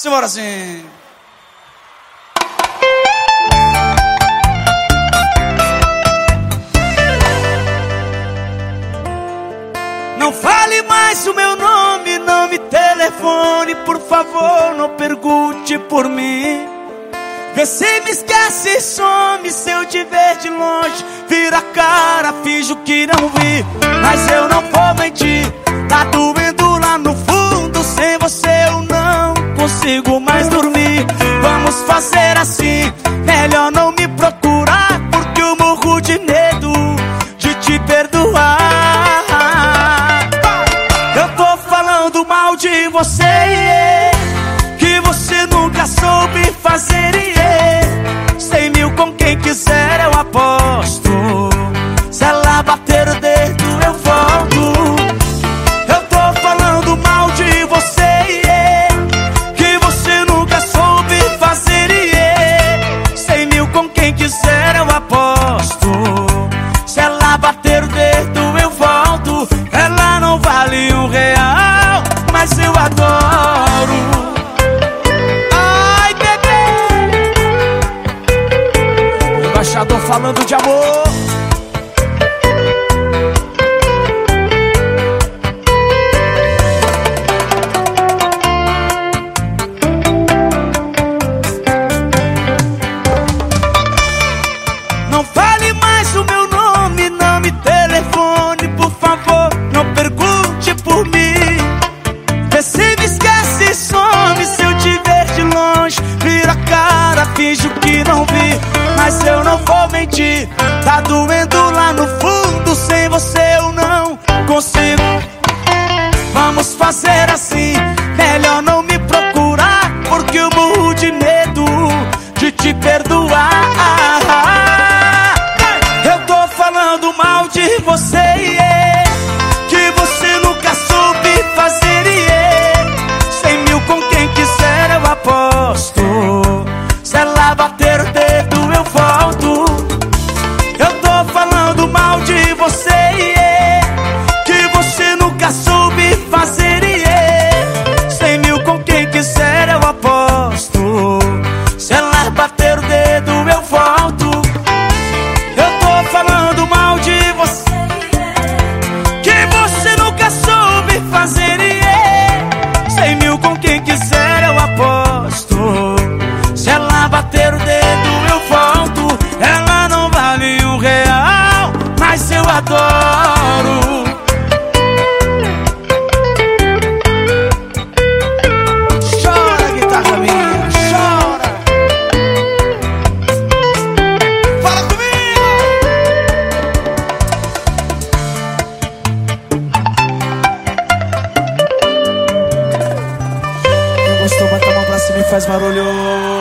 Simbora assim. Não fale mais o meu nome, não me telefone, por favor, não pergunte por mim. Vê se me esquece, some se eu te ver de longe. Vira a cara, finjo que não vi. Mas eu não vou mentir, tá doendo assim, melhor não me procurar. Porque eu morro de medo de te perdoar. Eu tô falando mal de você, Embaixador falando de amor. Soube fazer, yeah. Cem mil com quem quiser eu aposto. Se ela bater o dedo eu volto. Eu tô falando mal de você, que você nunca soube fazer, yeah. Cem mil com quem quiser eu aposto. Se ela bater o dedo eu volto. Ela não vale um real, mas eu adoro. Quem gostou, bota a mão pra cima e faz barulho.